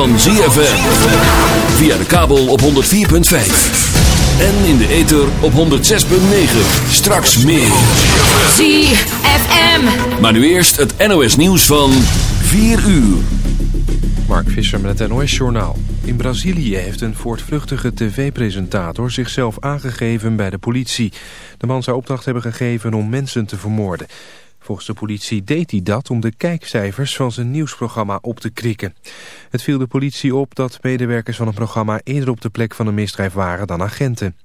Van ZFM. Via de kabel op 104.5. En in de ether op 106.9. Straks meer. ZFM. Maar nu eerst het NOS nieuws van 4 uur. Mark Visser met het NOS Journaal. In Brazilië heeft een voortvluchtige tv-presentator zichzelf aangegeven bij de politie. De man zou opdracht hebben gegeven om mensen te vermoorden. Volgens de politie deed hij dat om de kijkcijfers van zijn nieuwsprogramma op te krikken. Het viel de politie op dat medewerkers van het programma eerder op de plek van een misdrijf waren dan agenten.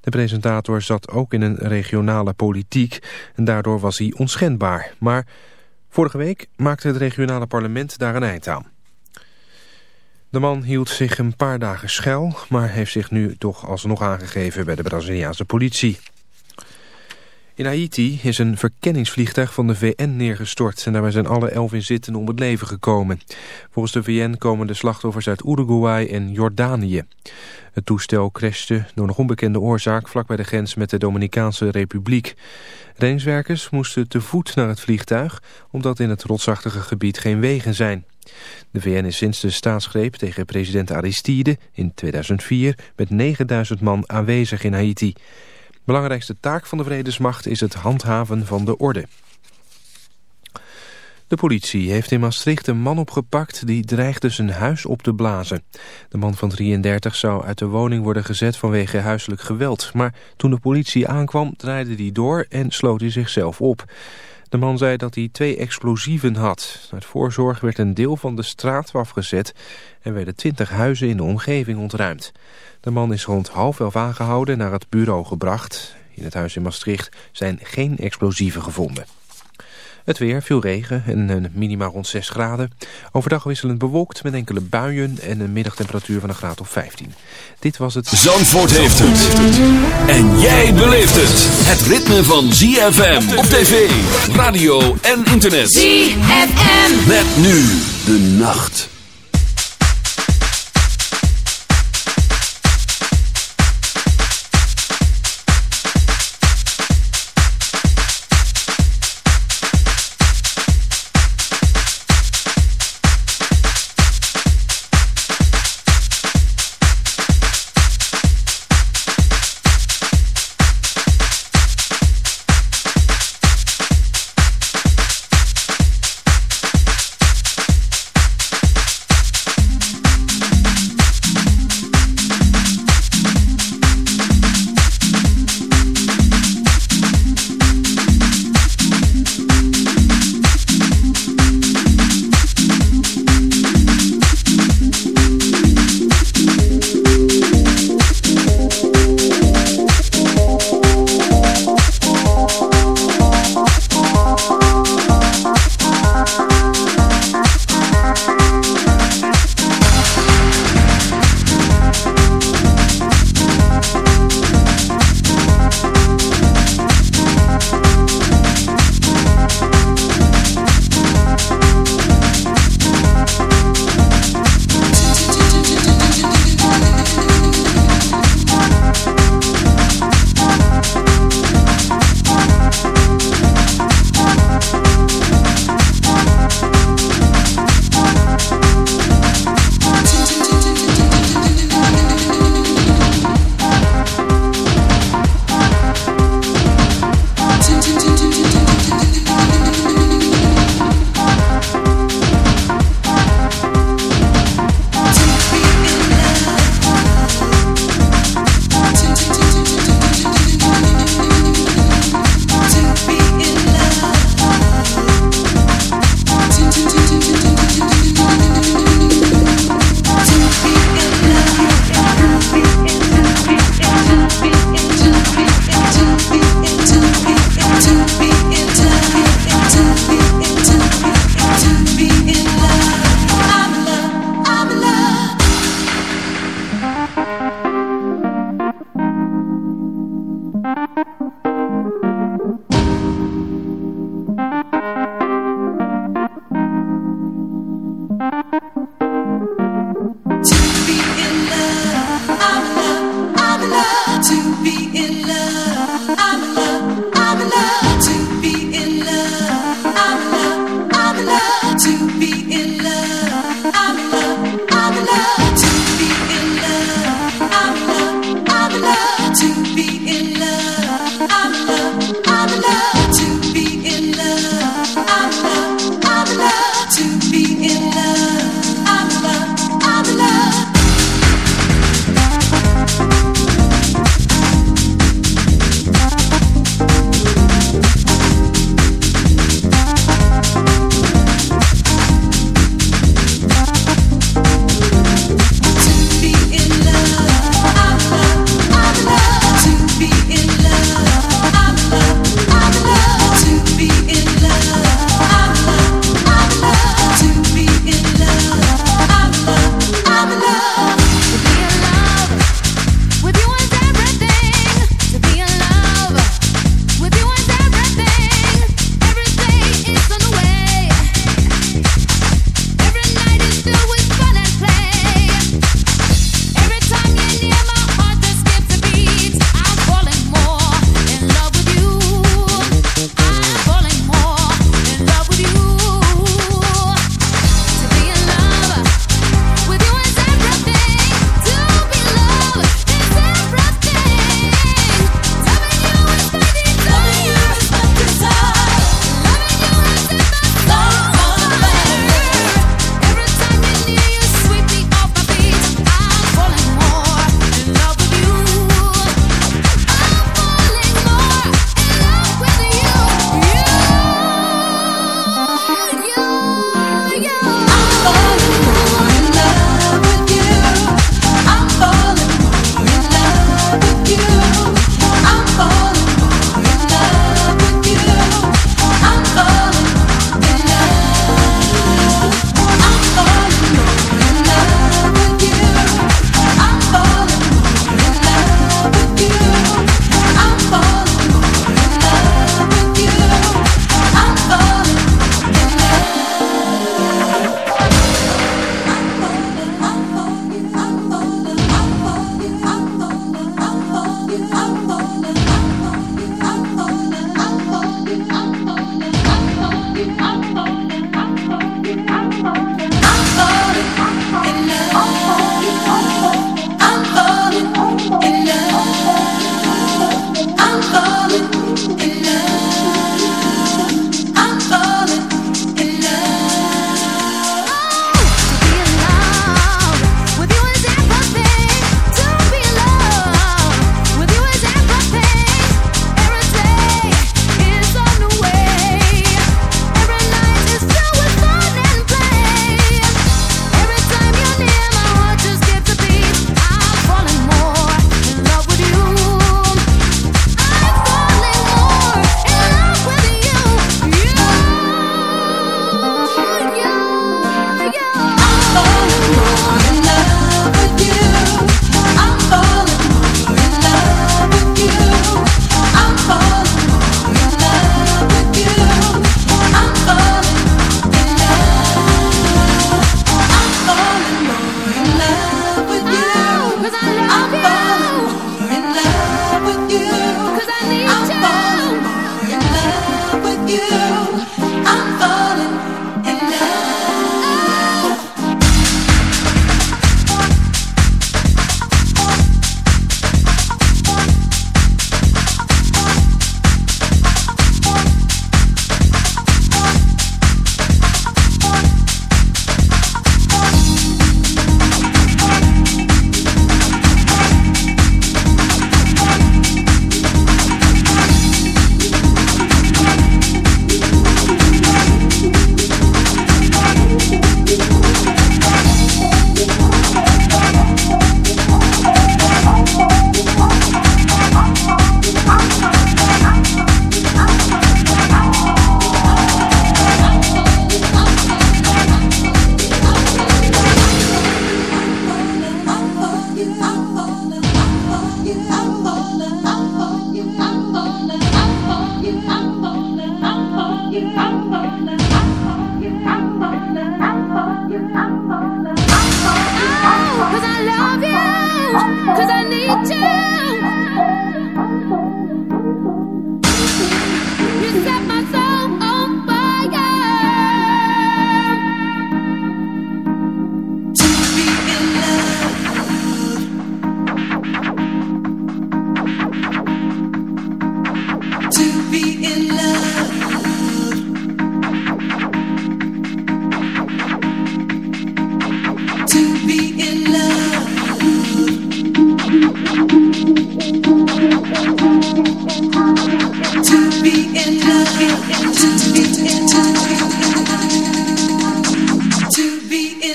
De presentator zat ook in een regionale politiek en daardoor was hij onschendbaar. Maar vorige week maakte het regionale parlement daar een eind aan. De man hield zich een paar dagen schuil, maar heeft zich nu toch alsnog aangegeven bij de Braziliaanse politie. In Haiti is een verkenningsvliegtuig van de VN neergestort... en daarbij zijn alle elf inzittenden om het leven gekomen. Volgens de VN komen de slachtoffers uit Uruguay en Jordanië. Het toestel crashte door nog onbekende oorzaak... vlak bij de grens met de Dominicaanse Republiek. Reddingswerkers moesten te voet naar het vliegtuig... omdat in het rotsachtige gebied geen wegen zijn. De VN is sinds de staatsgreep tegen president Aristide in 2004... met 9000 man aanwezig in Haiti... Belangrijkste taak van de vredesmacht is het handhaven van de orde. De politie heeft in Maastricht een man opgepakt die dreigde zijn huis op te blazen. De man van 33 zou uit de woning worden gezet vanwege huiselijk geweld. Maar toen de politie aankwam draaide hij door en sloot hij zichzelf op. De man zei dat hij twee explosieven had. Uit voorzorg werd een deel van de straat afgezet en werden twintig huizen in de omgeving ontruimd. De man is rond half elf aangehouden en naar het bureau gebracht. In het huis in Maastricht zijn geen explosieven gevonden. Het weer, veel regen en een minima rond 6 graden. Overdag wisselend bewolkt met enkele buien en een middagtemperatuur van een graad of 15. Dit was het... Zandvoort heeft het. En jij beleeft het. Het ritme van ZFM op tv, radio en internet. ZFM. Met nu de nacht.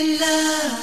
in love.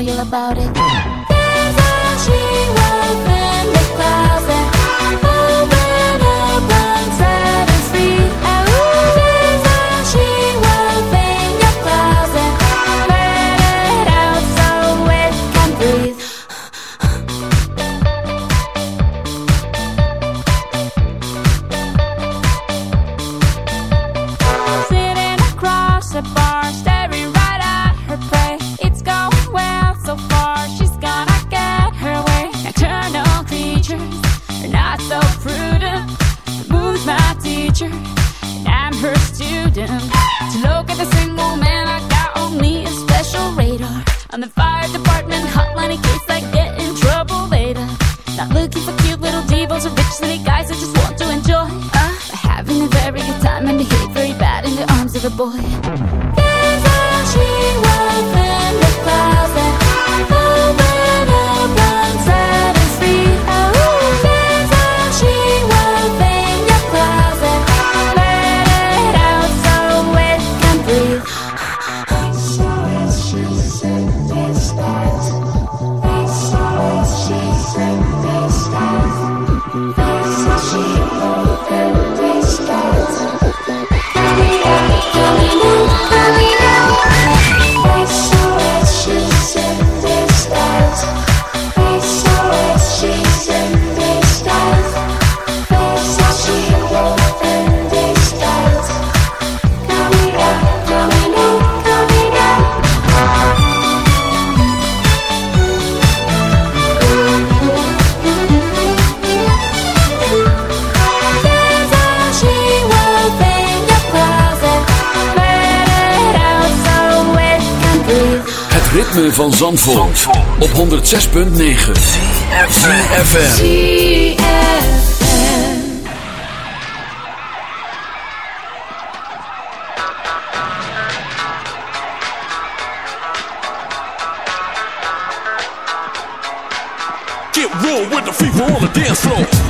you about it. ritme van Zandvoort, Zandvoort. op 106.9 CFFM Get real with the people on the dance floor.